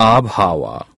Abhawa.